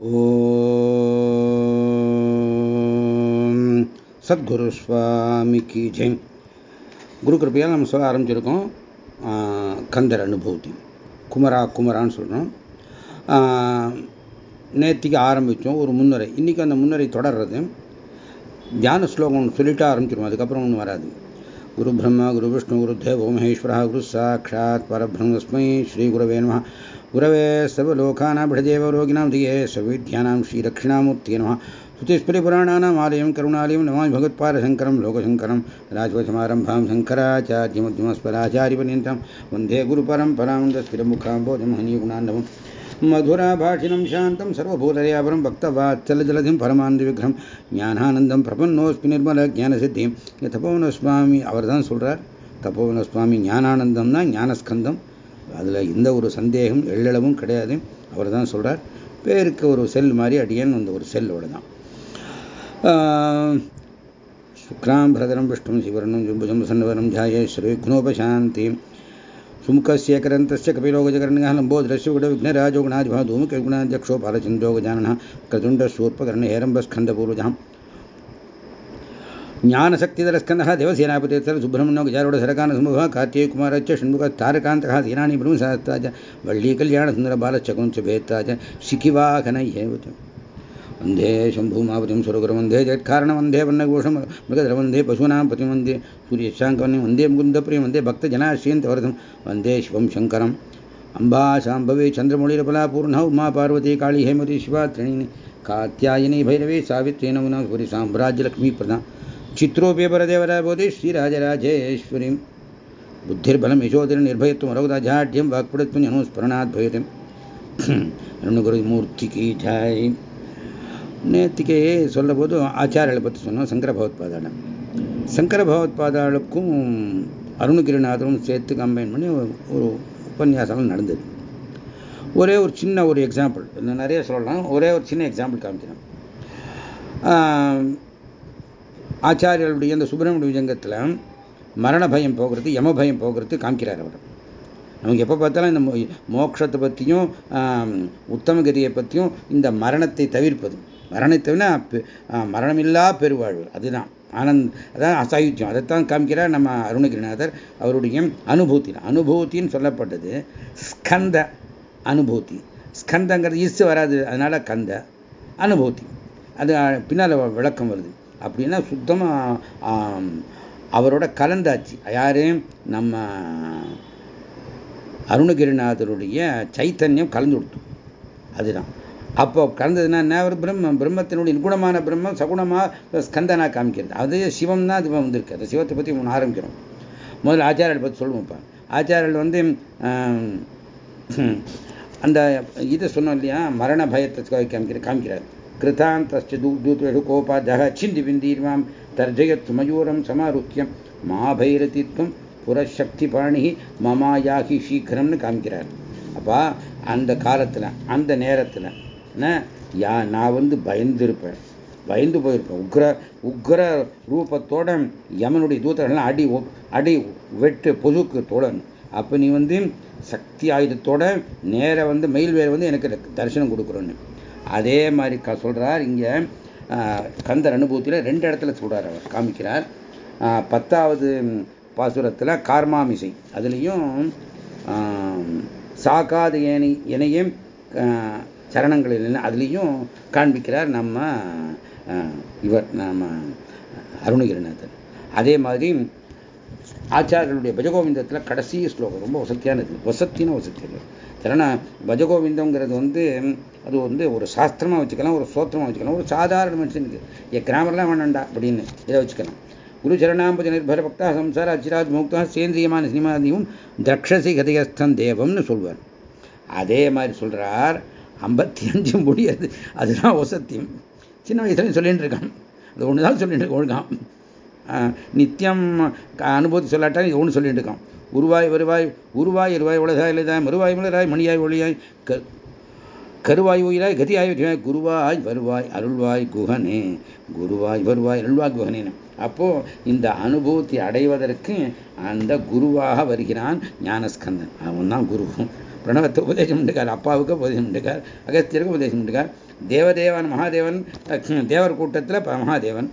ஓம் சத்குரு சுவாமி கி ஜெய். குரு கிருப்பையால் நம்ம சொல்ல ஆரம்பிச்சிருக்கோம். கந்தர் அனுபூதி. குமரா குமரான்னு சொல்கிறோம் நேற்றுக்கு ஆரம்பித்தோம் ஒரு முன்னுரை. இன்றைக்கி அந்த முன்னுரை தொடர்றது தியான ஸ்லோகம் சொல்லிட்டு ஆரம்பிச்சிருவோம். அதுக்கப்புறம் ஒன்றும் வராது. குரு பிரம்மா குரு விஷ்ணு குரு தேவோ மகேஸ்வரா குரு சாட்சாத் பரபிரம்மஸ்மை ஸ்ரீ குருவே நம. गुरवे सर्वलोकानाभिषदेव रोगिणां धिये सर्वविद्यानां श्रीदक्षिणामूर्तिये नमः श्रुतिस्मृतिपुराणानाम् आलयं करुणालयं नमामि भगवत्पादशङ्करं लोकशङ्करं राजवसमारम्भां शङ्कराचार्यमध्यमस्पराचार्यपर्यन्तं वन्दे गुरुपरम्परां दस्थिरमुखाम्बोजं हनीगुणान्नवम् मधुराभाषिणं शान्तं सर्वभूतदयापरं भक्तवात्सलजलधिं परमानन्दविग्रहं ஞானானந்தம் பிரபன்னோஸ்மி நிர்மல ஞானசித்தியும் தபோவனஸ்வாமி அவர் தான் சொல்கிறார் தபோவனஸ்வாமி ஞானானந்தம் தான் ஞானஸ்கந்தம் அதில் எந்த ஒரு சந்தேகம் எள்ளளவும் கிடையாது அவர் தான் சொல்கிறார் பேருக்கு ஒரு செல் மாதிரி அடியன் அந்த ஒரு செல்லோட தான் சுக்ராம் பிரதரம் விஷ்ணும் சிவர்ணம் ஜும்புஜம் சன்னவரம் ஜாயே ஸ்ரீகுணோபசாந்தி सुमुखस्य करन्तस्य कपिलोगजकर्णः लम्बोदरस्य ஞானசக்திதரஸ்கந்தா தேவசேனாபதேத்தர சுப்பிரமணியோ கஜாரோட சரகான சமூக கார்த்திககுமாராச்ச ஷண்முக தாரகாந்தகா தீனானி பிரம்மசாஸ்தாஜ வள்ளி கல்யாண சுந்தர பாலச்சகுஞ்ச பேத்தாஜ சிக்கிவாகன ஏவத் வந்தே சம்பூமாபதிம் சுரகுரம் வந்தே ஜெட்காரணம் வந்தே வண்ணகோஷம் மிருகதர வந்தே பசூனாம் பதி வந்தே சூரியசாங்கவனி வந்தே முகுந்தப்பிரியம் வந்தே பக்தஜனாஸ்ரீயந்த வரதம் வந்தே சிவம் சங்கரம். அம்பா சாம்பவி சந்திரமொழிரபலா பூர்ண உமா பார்வதி காளி ஹேமதி சிவா திரிணி காத்தியாயினி பைரவி சாவித்ரி நமனா சாம்ராஜ்யலக்ஷ்மி பிரதான் ಚಿತ್ರೋಪಿಯ ಪರದೇವರ ಬೋಧಿ ಶ್ರೀರಾಜರಾಜೇಶ್ವರಿಂ புத்திர்பலம் யசோதிர நிர்பயத்துவம் ரகுதா ஜாட்யம் வாக்படத்துவம் அனுஸ்மரணாத் பயதம் மூர்த்திக்கு ஜாய் நேத்திக்கே சொல்லும்போது ஆச்சாரிகளை பற்றி சொன்னோம் சங்கர பகவத்பாதாளம் சங்கர பகவத்பாதாளுக்கும் அருணகிரிநாதரும் சேர்த்து கம்பைன் பண்ணி ஒரு உபன்யாசம் நடந்தது. ஒரே ஒரு சின்ன ஒரு எக்ஸாம்பிள் நிறைய சொல்லலாம். ஒரே ஒரு சின்ன எக்ஸாம்பிள் காமிச்சிடும் ஆச்சாரியர்களுடைய அந்த சுப்பிரமணிய விஜங்கத்தில் மரண பயம் போகிறது யம பயம் போகிறது காமிக்கிறார் அவர். நமக்கு எப்போ பார்த்தாலும் இந்த மோட்சத்தை பற்றியும் உத்தமகதியை பற்றியும் இந்த மரணத்தை தவிர்ப்பது. மரணத்தை மரணமில்லா பெருவாழ்வு. அதுதான். ஆனந்த் அதான் அசாயுத்தியம் அதைத்தான் காமிக்கிறார் நம்ம அருணகிரிநாதர் அவருடைய அனுபூத்தி அனுபூத்தின்னு சொல்லப்பட்டது ஸ்கந்த அனுபூத்தி ஸ்கந்தங்கிறது இசு வராது. அதனால கந்த அனுபூத்தி அது பின்னால் விளக்கம் வருது. அப்படின்னா சுத்தமாக அவரோட கலந்தாச்சு. யாரு? நம்ம அருணகிரிநாதருடைய சைத்தன்யம் கலந்து கொடுத்தோம் அதுதான். அப்போ கலந்ததுன்னா என்ன? ஒரு பிரம்மம் பிரம்மத்தினுடைய நிகுணமான பிரம்மம் சகுணமாக ஸ்கந்தனா காமிக்கிறது. அது சிவம் தான் அது வந்திருக்கு. அந்த சிவத்தை பற்றி ஒன்று ஆரம்பிக்கிறோம். முதல்ல ஆச்சாரியரை பற்றி சொல்லுவோம் இப்போ. ஆச்சாரியர்கள் வந்து அந்த இதை சொன்னோம் இல்லையா? மரண பயத்தை காமிக்கிறார் காமிக்கிறார். कृतान्तश्च दूतेषु कोपादः छिन्दिबिन्दीर्वां तर्जयत् मयूरं समारुह्य மாபைரதி துவம் புறசக்திபாணி மமாயாகி சீக்கிரம்னு காமிக்கிறார் அப்பா அந்த காலத்தில் அந்த நேரத்தில் யா நான் வந்து பயந்துருப்பேன் பயந்து போயிருப்பேன் உக்ர உக்ர ரூபத்தோட யமனுடைய தூத்தர்கள்லாம் அடி அடி வெட்டு பொதுக்கு தொடணும் அப்போ நீ வந்து சக்தி ஆயுதத்தோட நேர வந்து மயில் வேறு வந்து எனக்கு தரிசனம் கொடுக்குறோன்னு அதே மாதிரி க சொல்கிறார் இங்கே கந்தர் அனுபவத்தில் ரெண்டு இடத்துல சொல்கிறார் அவர் காமிக்கிறார். பத்தாவது பாசுரத்தில் கார்மாமிசை அதுலேயும் சாக்காத ஏனை இணையும் சரணங்களில் அதுலேயும் காண்பிக்கிறார் நம்ம இவர் நம்ம அருணகிரிநாதன் அதே மாதிரி ஆச்சாரியர்களுடைய பஜகோவிந்தத்தில் கடைசி ஸ்லோகம் ரொம்ப வசத்தியானது. வசத்தின வசத்தியது ஏன்னா பஜகோவிந்தங்கிறது வந்து அது வந்து ஒரு சாஸ்திரமாக வச்சுக்கலாம் ஒரு சோத்திரமாக வச்சுக்கலாம். ஒரு சாதாரண மனுஷனுக்கு. என் கிராமர்லாம் வேணாண்டா அப்படின்னு இதை வச்சுக்கலாம். குரு சரணாம்பஜ நிர்பர பக்தா சம்சார அச்சிராஜ் முக்தா சேந்திரியமான சினிமாதியும் தக்ஷசி கதையஸ்தன் தேவம்னு சொல்வார். அதே மாதிரி சொல்கிறார் ஐம்பத்தி அஞ்சு முடியாது அதுதான் வசத்தியம். சின்ன வயசுலையும் சொல்லிட்டு இருக்கான். அது ஒன்று தான் சொல்லிட்டு இருக்கான் நித்தியம் அனுபவத்தை சொல்லாட்டா ஒன்று சொல்லிட்டு இருக்கான். உருவாய் வருவாய் உருவாய் இருவாய் உலகாய் இலைதாய் மறுவாய் மலராய் மணியாய் ஒளியாய் கருவாய் உயிராய் கதியாய் குருவாய் வருவாய் அருள்வாய் குகனே குருவாய் வருவாய் அருள்வாய் குகனேன்னு அப்போ இந்த அனுபவத்தை அடைவதற்கு அந்த குருவாக வருகிறான் ஞானஸ்கந்தன். அவன் தான் குரு. பிரணவத்தை உபதேசம் பண்ணிருக்கார் அப்பாவுக்கு உபதேசம் பண்ணிருக்கார் அகஸ்தியருக்கு உபதேசம் பண்ணிருக்கார். தேவதேவன் மகாதேவன் தேவர் கூட்டத்தில் மகாதேவன்.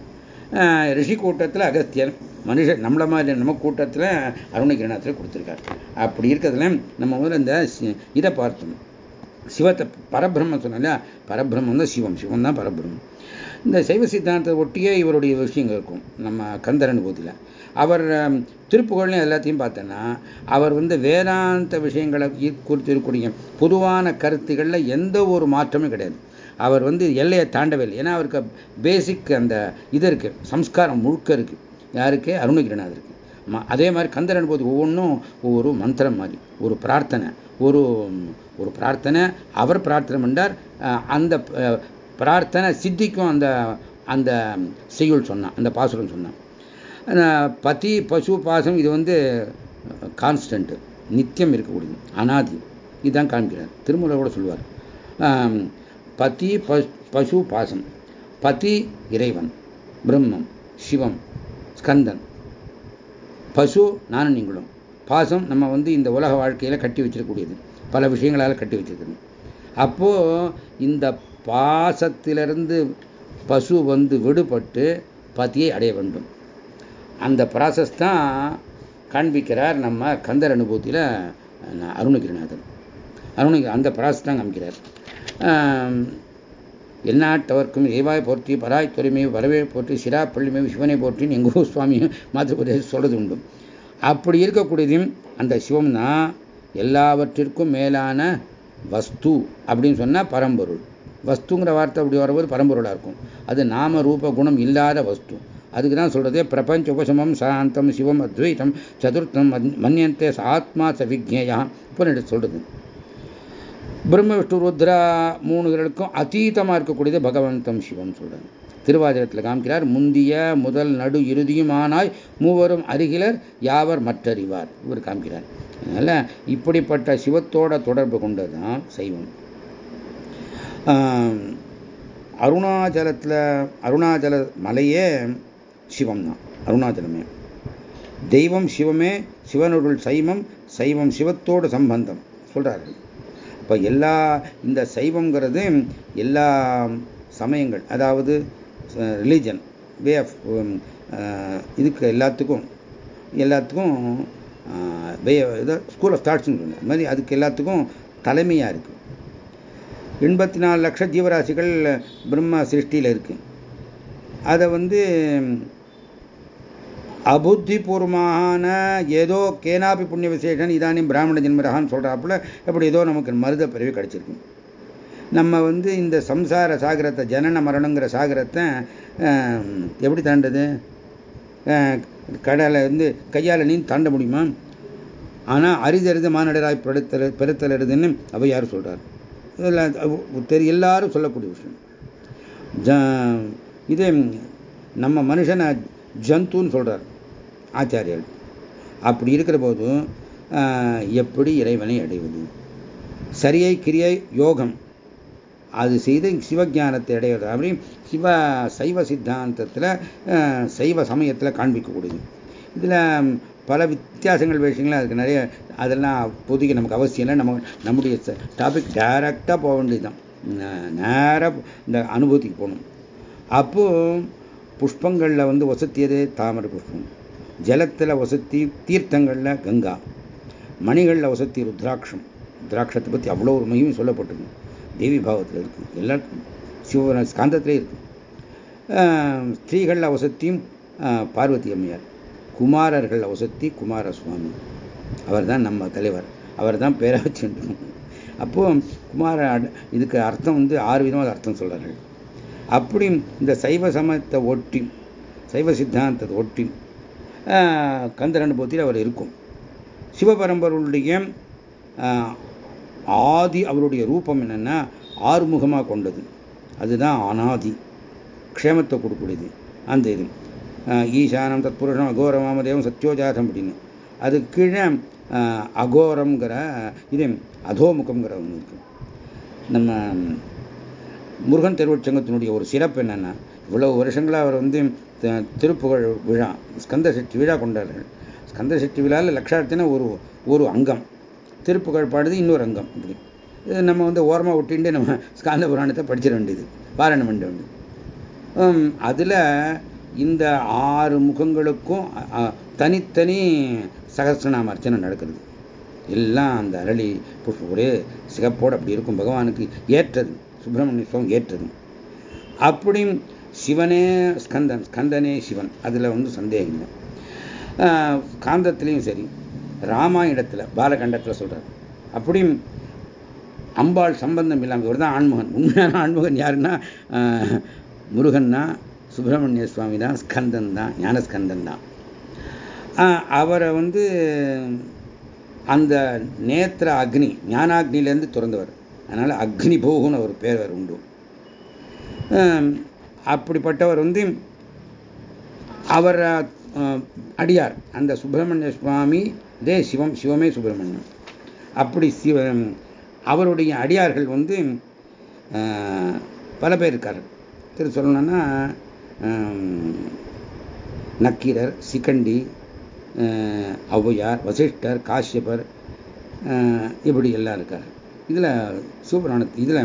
ரிஷி கூட்டத்தில் அகஸ்தியர் மனுஷன் நம்மள மாதிரி நம்ம கூட்டத்தில் அருணகிரணத்தில் கொடுத்துருக்கார். அப்படி இருக்கிறதுல நம்ம முதல்ல இந்த இதை பார்த்தோம். சிவத்தை பரபிரம்ம சொன்னால பரபிரம்மம் தான் சிவம் சிவம் தான் பரபிரம்மம் இந்த சைவ சித்தாந்தத்தை ஒட்டியே இவருடைய விஷயங்கள் இருக்கும் நம்ம கந்தரன் அனுபவத்தில் அவர் திருப்புகழ்லையும் எல்லாத்தையும் பார்த்தோன்னா அவர் வந்து வேதாந்த விஷயங்களை குறித்து இருக்கக்கூடிய பொதுவான கருத்துக்களில் எந்த ஒரு மாற்றமும் கிடையாது. அவர் வந்து எல்லையை தாண்டவே இல்லை ஏன்னா அவருக்கு பேசிக் அந்த இது இருக்கு. சம்ஸ்காரம் முழுக்க இருக்கு. யாருக்கு? அருணகிரிநாதருக்கு. அதே மாதிரி கந்தர் போது ஒவ்வொன்றும் ஒவ்வொரு மந்திரம் மாதிரி ஒரு பிரார்த்தனை. ஒரு ஒரு பிரார்த்தனை அவர் பிரார்த்தனை பண்ணார் அந்த பிரார்த்தனை சித்திக்கும் அந்த அந்த செய்யுள் சொன்னான் அந்த பாசுரம் சொன்னான். பதி பசு பாசம் இது வந்து கான்ஸ்டன்ட்டு நித்தியம் இருக்கக்கூடியது அனாதி. இதுதான் காண்கிறார். திருமூலர் கூட சொல்லுவார் பதி பசு பாசம் பதி இறைவன் பிரம்மம் சிவம் ஸ்கந்தன். பசு நானும் நீங்களும். பாசம் நம்ம வந்து இந்த உலக வாழ்க்கையில் கட்டி வச்சிருக்கக்கூடியது. பல விஷயங்களால் கட்டி வச்சிருக்கணும் அப்போது இந்த பாசத்திலிருந்து பசு வந்து விடுபட்டு பதியை அடைய வேண்டும். அந்த ப்ராசஸ் தான் காண்பிக்கிறார் நம்ம கந்தர் அனுபவத்தில் அருணகிரிநாதன் அருணகிரி அந்த ப்ராசஸ் தான் காமிக்கிறார். எந்நாட்டவர்க்கும் இறைவாய் போற்றி பராய் தொலைமை வரவே போற்றி சிரா பள்ளிமை சிவனை போற்றி எங்கள் சுவாமி மாதிரபிரதேசம் சொல்றது உண்டு. அப்படி இருக்கக்கூடியதையும் அந்த சிவம் தான் எல்லாவற்றிற்கும் மேலான வஸ்து அப்படின்னு சொன்னால் பரம்பொருள். வஸ்துங்கிற வார்த்தை அப்படி வரும்போது பரம்பொருளாக இருக்கும். அது நாம ரூப குணம் இல்லாத வஸ்து. அதுக்கு தான் சொல்கிறது பிரபஞ்ச உபசமம் சாந்தம் சிவம் அத்வைத்தம் சதுர்த்தம் மன்னியந்தே ஆத்மா ச விக்னேயா இப்போ சொல்கிறது பிரம்ம விஷ்ணு ருத்ரா மூணுகளுக்கும் அதீதமாக இருக்கக்கூடியது பகவந்தம் சிவம் சொல்றாங்க. திருவாதிரத்தில் காமிக்கிறார் முந்திய முதல் நடு இறுதியுமானாய் மூவரும் அருகிலர் யாவர் மற்றறிவார் இவர் காமிக்கிறார். அதனால இப்படிப்பட்ட சிவத்தோட தொடர்பு கொண்டதுதான் சைவம். அருணாச்சலத்தில் அருணாச்சல மலையே சிவம் தான் அருணாச்சலமே. தெய்வம் சிவமே சிவனொருள் சைவம் சைவம் சிவத்தோடு சம்பந்தம் சொல்கிறார்கள் இப்போ எல்லா இந்த சைவங்கிறது எல்லா சமயங்கள் அதாவது ரிலீஜன் வே ஆஃப் இதுக்கு எல்லாத்துக்கும் எல்லாத்துக்கும் வே ஸ்கூல் ஆஃப் தாட்ஸ்னு சொன்னேன் அது மாதிரி அதுக்கு எல்லாத்துக்கும் தலைமையாக இருக்குது எண்பத்தி நாலு லட்ச ஜீவராசிகள் பிரம்ம சிருஷ்டியில் இருக்குது அதை வந்து அபுத்திபூர்வமான ஏதோ கேனாபி புண்ணிய விசேஷன் இதானியும் பிராமண ஜென்மரகான்னு சொல்கிறாப்புல எப்படி ஏதோ நமக்கு மருத பிறவி கிடச்சிருக்கு நம்ம வந்து இந்த சம்சார சாகரத்தை ஜனன மரணங்கிற சாகரத்தை எப்படி தாண்டது? கடலை வந்து கையால் நீ தாண்ட முடியுமா? ஆனால் அரிதறித மானடராய் பெருத்தல் பெருத்தலருதுன்னு அவையார் சொல்கிறார் தெரிய எல்லாரும் சொல்லக்கூடிய விஷயம். இது நம்ம மனுஷனை ஜந்துன்னு சொல்கிறார் ஆச்சாரியர்கள். அப்படி இருக்கிற போதும் எப்படி இறைவனை அடைவது? சரியை கிரியை யோகம் அது செய்து சிவஜானத்தை அடைவது. அப்படி சிவ சைவ சித்தாந்தத்தில் சைவ சமயத்தில் காண்பிக்கக்கூடியது. இதில் பல வித்தியாசங்கள் விஷயங்கள் அதுக்கு நிறைய அதெல்லாம் பொதுக்கு நமக்கு அவசியம் இல்லை. நம்ம நம்முடைய டாபிக் டைரக்டாக போக வேண்டியதுதான். நேராக இந்த அனுபூதிக்கு போகணும். அப்போ புஷ்பங்களில் வந்து வசத்தியது தாமரை புஷ்பம். ஜலத்தில் வசத்தி தீர்த்தங்களில் கங்கா மணிகளில் வசத்தி ருத்ராட்சம். ருத்ராட்சத்தை பற்றி அவ்வளோ ஒரு மகிமை சொல்லப்பட்டிருக்கு. தேவி பாவத்தில் இருக்குது எல்லாருக்கும் சிவ ஸ்காந்தத்திலே இருக்கு. ஸ்திரீகளில் வசத்தியும் பார்வதி அம்மையார். குமாரர்கள் வசத்தி குமார சுவாமி அவர் தான் நம்ம தலைவர். அவர் தான் பேரை அப்போ குமார இதுக்கு அர்த்தம் வந்து ஆறு விதமாக அர்த்தம் சொல்கிறார்கள் அப்படி இந்த சைவ சமயத்தை ஒட்டி சைவ சித்தாந்தத்தை ஒட்டி கந்தர் அனுபவத்தில் அவர் இருக்கும். சிவபரம்பருடைய ஆதி அவருடைய ரூபம் என்னென்னா ஆறுமுகமாக கொண்டது. அதுதான் அனாதி க்ஷேமத்தை கொடுக்கூடியது அந்த இது. ஈசானம் தத்புருஷம் அகோரம் வாமதேவம் சத்யோஜாதம் அப்படின்னு. அது கீழே அகோரம்ங்கிற இது அதோமுகம்ங்கிற ஒன்று இருக்கு. நம்ம முருகன் திருவச்சங்கத்தினுடைய ஒரு சிறப்பு என்னென்னா இவ்வளவு வருஷங்களாக அவர் வந்து திருப்புகழ் விழா ஸ்கந்த சக்தி விழா கொண்டார்கள் ஸ்கந்த சக்தி விழாவில் லட்சார்த்தின ஒரு ஒரு அங்கம். திருப்புகழ் பாடுது இன்னொரு அங்கம் இப்படி இது நம்ம வந்து ஓரமாக விட்டுட்டு நம்ம ஸ்காந்த புராணத்தை படிச்சிட வேண்டியது பாராயணம் பண்ண வேண்டியது. அதில் இந்த ஆறு முகங்களுக்கும் தனித்தனி சகசிரநாம அர்ச்சனை நடக்கிறது. எல்லாம் அந்த அரளி புஷ்ப ஒரே சிகப்போடு அப்படி இருக்கும் பகவானுக்கு ஏற்றது சுப்பிரமணிய சுவாமி ஏற்றது. அப்படி சிவனே ஸ்கந்தன் ஸ்கந்தனே சிவன். அதில் வந்து சந்தேகம் இல்லை. காந்தத்திலையும் சரி ராமாயணத்தில் பாலகண்டத்தில் சொல்கிறார் அப்படியும் அம்பாள் சம்பந்தம் இல்லாமல் இவர் தான் ஆண்முகன். உண்மையான ஆண்முகன் யாருன்னா முருகன்னா சுப்பிரமணிய சுவாமி தான் ஸ்கந்தன் தான் ஞானஸ்கந்தன் தான். அவரை வந்து அந்த நேத்திர அக்னி ஞானாக்னிலேருந்து திறந்தவர். அதனால் அக்னி போகுன்னு ஒரு பேர் உண்டு. அப்படிப்பட்டவர் வந்து அவர் அடியார். அந்த சுப்பிரமணிய சுவாமி தே சிவம் சிவமே சுப்பிரமணியம். அப்படி சிவ அவருடைய அடியார்கள் வந்து பல பேர் இருக்கார். திரு சொல்லணும்னா நக்கீரர் சிகண்டி ஔவையார் வசிஷ்டர் காஷ்யபர் இப்படி எல்லாம் இருக்கார். இதில் சூப்பரான இதில்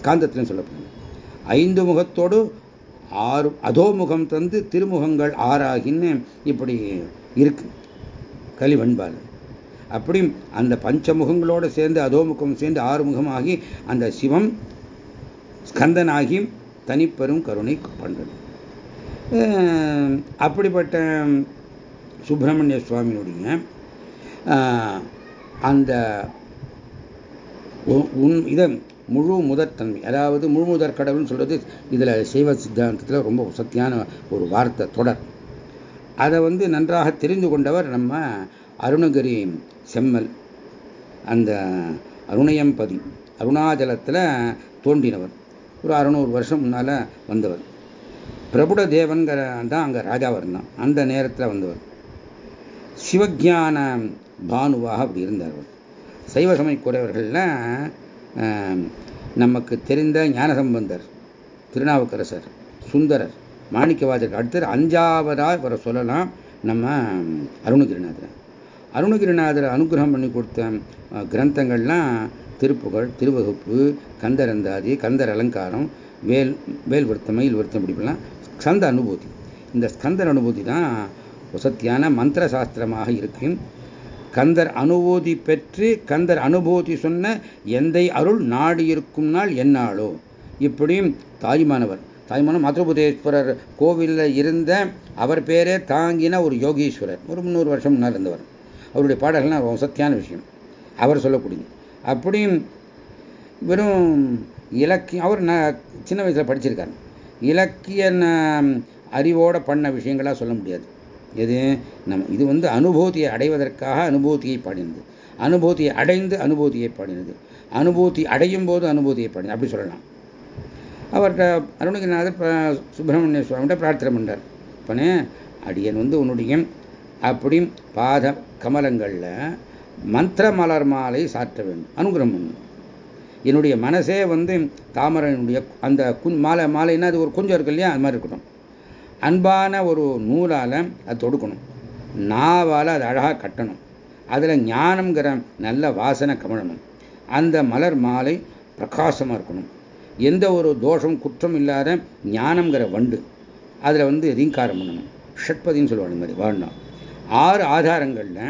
ஸ்காந்தத்திலும் சொல்லப்படுது. ஐந்து முகத்தோடு ஆறு அதோமுகம் தந்து திருமுகங்கள் ஆறாகின்னு இப்படி இருக்கு. கலிவன்பால் அப்படி அந்த பஞ்சமுகங்களோடு சேர்ந்து அதோமுகம் சேர்ந்து ஆறு முகமாகி அந்த சிவம் ஸ்கந்தனாகி தனிப்பெரும் கருணை பண்றது அப்படிப்பட்ட சுப்பிரமணிய சுவாமியுடைய அந்த உன் இதை முழு முதற்தன்மை அதாவது முழு முதற் கடவுள்னு சொல்றது இதில் சைவ சித்தாந்தத்தில் ரொம்ப சத்தியான ஒரு வார்த்தை தொடர். அதை வந்து நன்றாக தெரிந்து கொண்டவர் நம்ம அருணகிரி செம்மல். அந்த அருணயம்பதி அருணாச்சலத்தில் தோன்றினவர். ஒரு அறுநூறு வருஷம் முன்னால் வந்தவர். பிரபுட தேவன்கிற தான் அங்கே ராஜாவர் இருந்தான். அந்த நேரத்தில் வந்தவர். சிவஜான பானுவாக அப்படி இருந்தார் சைவ சமயக்குறையவர்களில் நமக்கு தெரிந்த ஞானசம்பந்தர் திருநாவுக்கரசர் சுந்தரர் மாணிக்கவாஜர் அடுத்தது அஞ்சாவதாக வர சொல்லலாம் நம்ம அருணகிரிநாதர். அருணகிரிநாதர் அனுகிரகம் பண்ணி கொடுத்த கிரந்தங்கள்லாம் திருப்புகழ் திருவகுப்பு கந்தரந்தாதி கந்தர் அலங்காரம் வேல் வேல் வருத்தம் மயில் வருத்தம் இப்படிலாம் ஸ்கந்த அனுபூதி. இந்த ஸ்கந்தர் அனுபூதி தான் வசத்தியான மந்திர சாஸ்திரமாக இருக்கும் கந்தர் அனுபூதி பெற்று கந்தர் அனுபூதி சொன்ன எந்தை அருள் நாடு இருக்கும் நாள் என்னாளோ இப்படியும் தாய்மானவர் தாய்மான மாத்திரபுதேஸ்வரர் கோவிலில் இருந்த அவர் பேரே தாங்கின ஒரு யோகீஸ்வரர். ஒரு முந்நூறு வருஷம் முன்னால் இருந்தவர். அவருடைய பாடல்கள்லாம் ரொம்ப சத்தியான விஷயம். அவர் சொல்லக்கூடியது. அப்படியும் வெறும் இலக்கியம் அவர் நான் சின்ன வயசில் படிச்சிருக்காரு. இலக்கிய அறிவோடு பண்ண விஷயங்களாக சொல்ல முடியாது. எது? நம்ம இது வந்து அனுபூதியை அடைவதற்காக அனுபூதியை பாடினது. அனுபூதியை அடைந்து அனுபூதியை பாடினது. அனுபூதி அடையும் போது அனுபூதியை பாடினது. அப்படி சொல்லலாம். அவர்கிட்ட அருணகிரிநாதர் சுப்பிரமணிய சுவாமிகிட்ட பிரார்த்தனை பண்ணார் அப்பனே அடியன் வந்து உன்னுடைய அப்படி பாத கமலங்களில் மந்திர மலர் மாலை சாற்ற வேண்டும். அனுகிரகம் என்னுடைய மனசே வந்து தாமரனுடைய அந்த குன் மாலை மாலைன்னா அது ஒரு கொஞ்சம் இருக்கு இல்லையா? அது மாதிரி இருக்கட்டும். அன்பான ஒரு நூலால் அது தொடுக்கணும். நாவால் அது அழகாக கட்டணும். அதில் ஞானம்ங்கிற நல்ல வாசனை கமழணும். அந்த மலர் மாலை பிரகாசமாக இருக்கணும். எந்த ஒரு தோஷம் குற்றம் இல்லாத ஞானம்ங்கிற வண்டு அதில் வந்து ரீங்காரம் பண்ணணும். ஷட்பதின்னு சொல்லுவாங்க இந்த மாதிரி வாழணும் ஆறு ஆதாரங்களில்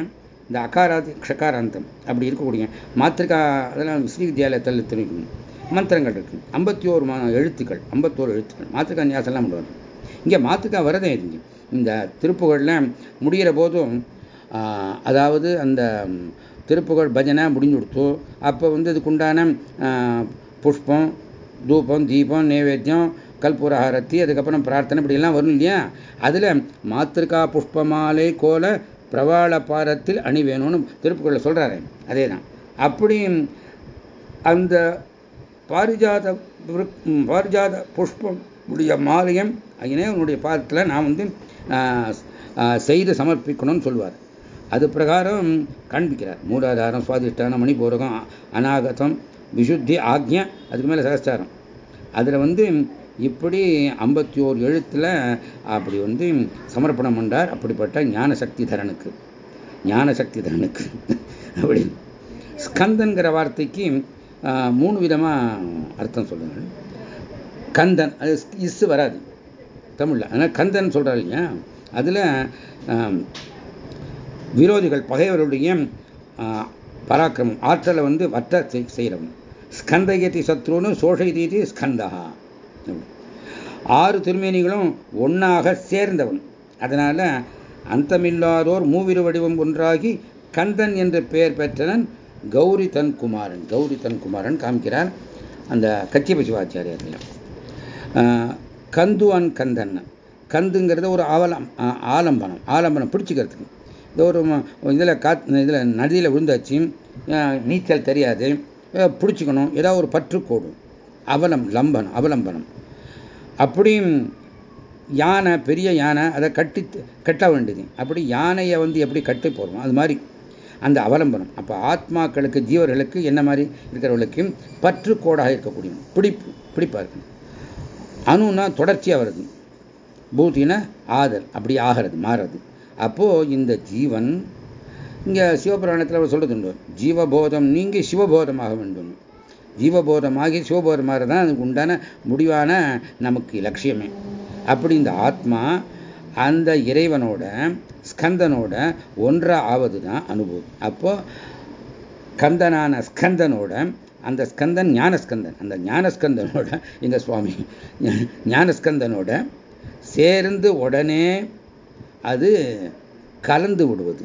இந்த அகாராதி ஷகாராந்தம் அப்படி இருக்கக்கூடிய மாத்திருக்கா அதெல்லாம் ஸ்ரீ வித்யாலயத்தில் தெரிவிக்கணும் மந்திரங்கள் இருக்குது ஐம்பத்தி ஓரு எழுத்துக்கள் ஐம்பத்தோரு எழுத்துக்கள். மாத்திருக்கா நியாசம்லாம் பண்ணுவாங்க இங்கே மாத்திருக்கா வரதே இருங்க இந்த திருப்புகழில் முடிகிற போதும் அதாவது அந்த திருப்புகழ் பஜனை முடிஞ்சு கொடுத்து அப்போ வந்து இதுக்குண்டான புஷ்பம் தூபம் தீபம் நைவேத்தியம் கல்பூரஹாரத்தி அதுக்கப்புறம் பிரார்த்தனை இப்படிலாம் வரும் இல்லையா? அதில் மாத்திருக்கா புஷ்பமாலை கோல பிரவாள பாரத்தில் அணி வேணும்னு திருப்புகழ சொல்கிறாரு அதே தான் அப்படி அந்த பாரிஜாத பாரிஜாத புஷ்பம் உடைய மாலையம் இணையவனுடைய பாதத்தில் நான் வந்து செய்து சமர்ப்பிக்கணும்னு சொல்லுவார் அது பிரகாரம் காண்பிக்கிறார். மூலாதாரம் சுவாதிஷ்டானம் மணிபூரகம் அநாகதம் விசுத்தி ஆக்ஞா அதுக்கு மேலே சகஸ்தாரம். அதில் வந்து இப்படி ஐம்பத்தி ஓரு எழுத்தில் அப்படி வந்து சமர்ப்பணம் பண்ணார் அப்படிப்பட்ட ஞான சக்தி தரனுக்கு. ஞான சக்தி தரனுக்கு. அப்படி. ஸ்கந்தன்கிற வார்த்தைக்கு மூணு விதமாக அர்த்தம் சொல்லுங்கள். கந்தன் அது இஸ் வராது. தமிழில். ஆனால் கந்தன் சொல்கிறார் இல்லையா? அதில் விரோதிகள் பகைவருடைய பராக்கிரமம் ஆற்றலை வந்து வட்ட செய்கிறவன். ஸ்கந்தகதி சத்ருன்னு சோஷைதீதி ஸ்கந்தா. ஆறு திருமேனிகளும் ஒன்றாக சேர்ந்தவன். அதனால் அந்தமில்லாதோர் மூவிரு வடிவம் ஒன்றாகி கந்தன் என்று பெயர் பெற்றனன் கௌரி தன் குமாரன் கௌரி தன் குமாரன் காமிக்கிறார் அந்த கச்சிப சிவாச்சாரியாரில் கந்து அன் கந்தன் கந்துங்கிறது ஒரு ஆவலம் ஆலம்பனம் ஆலம்பனம் பிடிச்சிக்கிறதுக்கு. இந்த ஒரு இதில் காத் இதில் நதியில் விழுந்தாச்சு நீச்சல் தெரியாது பிடிச்சிக்கணும் ஏதாவது ஒரு பற்றுக்கோடு. அவலம் லம்பனம் அவலம்பனம். அப்படியும் யானை பெரிய யானை அதை கட்டி கட்ட வேண்டியது. அப்படி யானையை வந்து எப்படி கட்டி போடுறோம் அது மாதிரி அந்த அவலம்பனம். அப்போ ஆத்மாக்களுக்கு ஜீவர்களுக்கு என்ன மாதிரி இருக்கிறவர்களுக்கு பற்றுக்கோடாக இருக்கக்கூடிய பிடிப்பு பிடிப்பாக இருக்கணும் அணுனா தொடர்ச்சியாக வருது. பூத்தினா ஆதல் அப்படி ஆகிறது மாறுறது. அப்போது இந்த ஜீவன் இங்கே சிவபுராணத்தில் அவர் உண்டு. ஜீவபோதம் நீங்கி சிவபோதமாக வேண்டும். ஜீவபோதமாகி சிவபோதமாக தான் அதுக்கு உண்டான முடிவான நமக்கு லட்சியமே. அப்படி இந்த ஆத்மா அந்த இறைவனோட ஸ்கந்தனோட ஒன்றா ஆவது தான் அனுபவம். அப்போ கந்தனான ஸ்கந்தனோட அந்த ஸ்கந்தன் ஞானஸ்கந்தன். அந்த ஞானஸ்கந்தனோட இந்த சுவாமி ஞானஸ்கந்தனோட சேர்ந்து உடனே அது கலந்து விடுவது.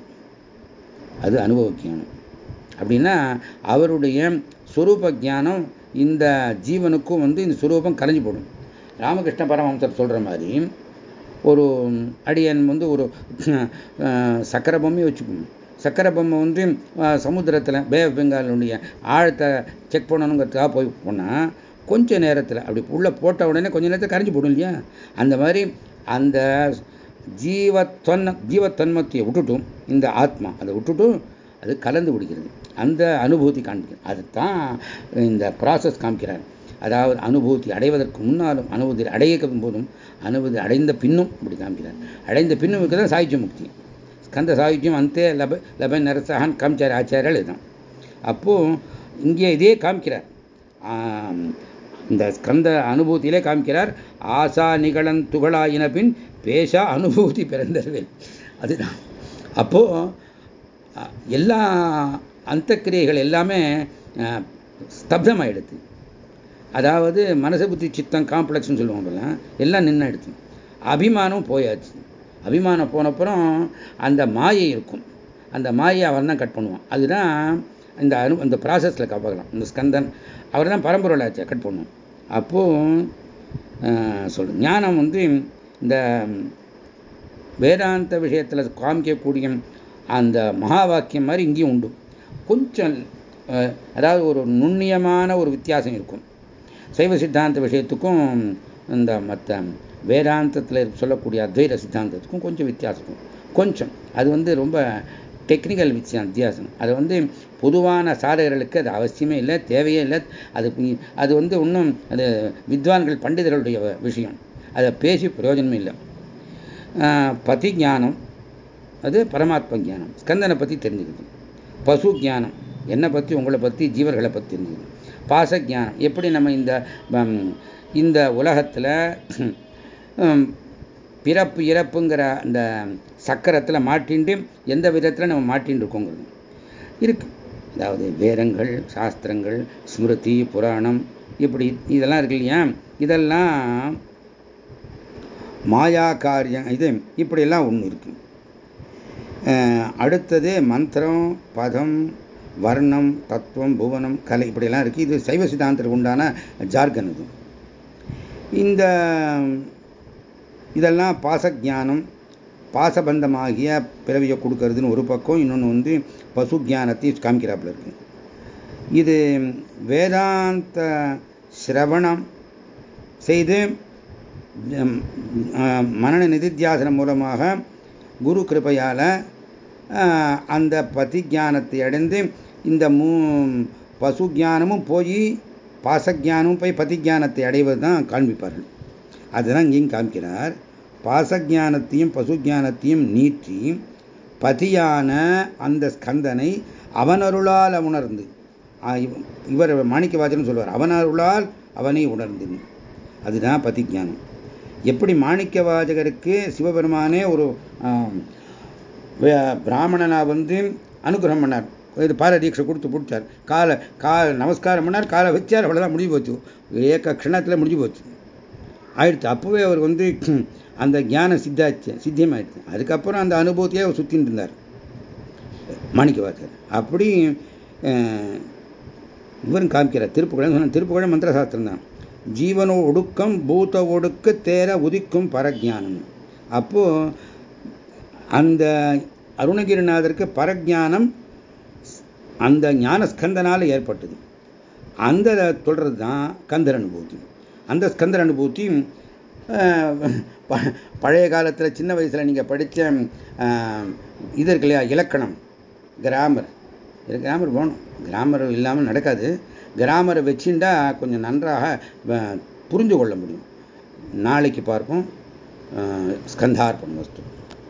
அது அனுபவ அப்படின்னா அவருடைய சுரூப ஜானம் இந்த ஜீவனுக்கும் வந்து இந்த சுரூபம் கலைஞ்சு போடும். ராமகிருஷ்ண பரமஹம்சர் சொல்கிற மாதிரி ஒரு அடியன் வந்து ஒரு சக்கர பொம்மையை வச்சுக்கணும். சக்கரை பொம்மை வந்து சமுத்திரத்தில் பே ஆஃப் பெங்காலுடைய ஆழத்தை செக் பண்ணணுங்கிறதுக்காக போய் போனால் கொஞ்ச நேரத்தில் அப்படி உள்ளே போட்ட உடனே கொஞ்ச நேரத்தில் கரைஞ்சி போடும் இல்லையா? அந்த மாதிரி அந்த ஜீவத்தொன்ன ஜீவத்தன்மத்தையை விட்டுட்டும் இந்த ஆத்மா அதை விட்டுட்டும் அது கலந்து விடுகிறது. அந்த அனுபூதி காண்பிக்கிறது. அதுதான் இந்த ப்ராசஸ் காமிக்கிறார். அதாவது அனுபூதி அடைவதற்கு முன்னாலும் அனுபூதி அடைய போதும் அனுபூதி அடைந்த பின்னும் இப்படி காமிக்கிறார். அடைந்த பின்னும் தான் சாகித்ய முக்தி. ஸ்கந்த சாகித்யம் அந்த லப லபன் நரசகான் காமிச்சார் ஆச்சாரியால் இதுதான் அப்போ இங்கே இதே காமிக்கிறார். இந்த ஸ்கந்த அனுபூதியிலே காமிக்கிறார் ஆசா நிகழன் துகளாயின பின் பேஷா அனுபூதி பிறந்தருவேன். அதுதான். அப்போ எல்லா அந்த கிரியைகள் எல்லாமே ஸ்தப்தமாயிடுது. அதாவது மனசு புத்தி சித்தம் காம்ப்ளெக்ஸ்னு சொல்லுவாங்கல்ல எல்லாம் நின்று எடுத்து அபிமானம் போயாச்சு. அபிமானம் போனப்புறம் அந்த மாயை இருக்கும். அந்த மாயை அவர் தான் கட் பண்ணுவான். அதுதான் இந்த அனு அந்த ப்ராசஸில் பார்க்கலாம் இந்த ஸ்கந்தன் அவர் தான் பரம்பொருளாச்சா கட் பண்ணுவோம் அப்போது சொல்லு ஞானம் வந்து இந்த வேதாந்த விஷயத்தில் காமிக்கக்கூடிய அந்த மகா வாக்கியம் மாதிரி இங்கேயும் உண்டு. கொஞ்சம் அதாவது ஒரு நுண்ணியமான ஒரு வித்தியாசம் இருக்கும். சைவ சித்தாந்த விஷயத்துக்கும் இந்த மற்ற வேதாந்தத்தில் சொல்லக்கூடிய அத்வைத சித்தாந்தத்துக்கும் கொஞ்சம் வித்தியாசம். கொஞ்சம். அது வந்து ரொம்ப டெக்னிக்கல் வித்தியாசம். அது வந்து பொதுவான சாதகர்களுக்கு அது அவசியமே இல்லை தேவையே இல்லை. அது அது வந்து இன்னும் அது வித்வான்கள் பண்டிதர்களுடைய விஷயம். அதை பேசி பிரயோஜனமே இல்லை. பதி ஞானம் அது பரமாத்ம ஜானம் ஸ்கந்தனை பற்றி தெரிஞ்சுக்குது. பசு ஜானம் என்னை பற்றி உங்களை பற்றி ஜீவர்களை பற்றி தெரிஞ்சுக்குது. பாச ஜானம் எப்படி நம்ம இந்த இந்த உலகத்தில் பிறப்பு இறப்புங்கிற அந்த சக்கரத்தில் மாட்டிண்டு எந்த விதத்தில் நம்ம மாட்டின்னு இருக்கோங்கிறது. இருக்கு. அதாவது வேதங்கள் சாஸ்திரங்கள் ஸ்மிருதி புராணம் இப்படி இதெல்லாம் இருக்கு இல்லையா? இதெல்லாம் மாயா காரியம் இது இப்படியெல்லாம் ஒன்று இருக்கு. அடுத்தது மந்திரம் பதம் வர்ணம் தத்துவம் புவனம் கலை இப்படியெல்லாம் இருக்குது இது சைவ சித்தாந்தத்துக்கு உண்டான ஜார்கன் இது. இந்த இதெல்லாம் பாசஜானம் பாசபந்தமாகிய பிறவியை கொடுக்கறதுன்னு ஒரு பக்கம் இன்னொன்று வந்து பசு ஜானத்தை காமிக்கிறாப்புல இருக்கு. இது வேதாந்த சிரவணம் செய்து மனன நிதித்தியாசனம் மூலமாக குரு கிருப்பையால் அந்த பதி ஜானத்தை அடைந்து இந்த மூ பசு ஜானமும் போய் பாசஜானமும் போய் பதி ஜானத்தை அடைவது தான் காண்பிப்பார்கள். அதுதான் இங்கேயும் காமிக்கிறார். பாசஜானத்தையும் பசு ஜானத்தையும் நீற்றி பதியான அந்த ஸ்கந்தனை அவனருளால் உணர்ந்து. இவர் மாணிக்கவாஜன் சொல்லுவார் அவனருளால் அவனை உணர்ந்து அதுதான் பதிஜானம் எப்படி மாணிக்க வாஜகருக்கு சிவபெருமானே ஒரு பிராமணனா வந்து அனுகிரகம் பண்ணார். இது பாரதீட்சை கொடுத்து பிடிச்சார் காலை கால நமஸ்காரம் பண்ணார் காலை வச்சார் அவ்வளோதான் முடிஞ்சு போச்சு. ஏக்க க்ஷணத்தில் முடிஞ்சு போச்சு. ஆயிடுச்சு. அப்போவே அவர் வந்து அந்த ஞானம் சித்தாச்சு சித்தியமாயிடுச்சு. அதுக்கப்புறம் அந்த அனுபவத்தையே அவர் சுற்றின்னு இருந்தார். மாணிக்கவாசர் அப்படி இவரும் காமிக்கிறார். திருப்புகழ சொன்ன திருப்புகழ மந்திரசாஸ்திரம் தான். ஜீவனோ ஒடுக்கம் பூத ஒடுக்க தேர உதிக்கும் பரஜானம். அப்போ அந்த அருணகிரிநாதருக்கு பரஜானம் அந்த ஞானஸ்கந்தனால் ஏற்பட்டது. அந்த சொல்றது தான் கந்தர் அனுபூதி. அந்த ஸ்கந்தர் அனுபூதி பழைய காலத்தில் சின்ன வயசில் நீங்கள் படித்த இது இருக்கு இல்லையா இலக்கணம் கிராமர் கிராமர் போகணும். கிராமர் இல்லாமல் நடக்காது. கிராமரை வச்சுட்டா கொஞ்சம் நன்றாக புரிஞ்சு கொள்ள முடியும். நாளைக்கு பார்ப்போம். ஸ்கந்தார்பன் வஸ்து.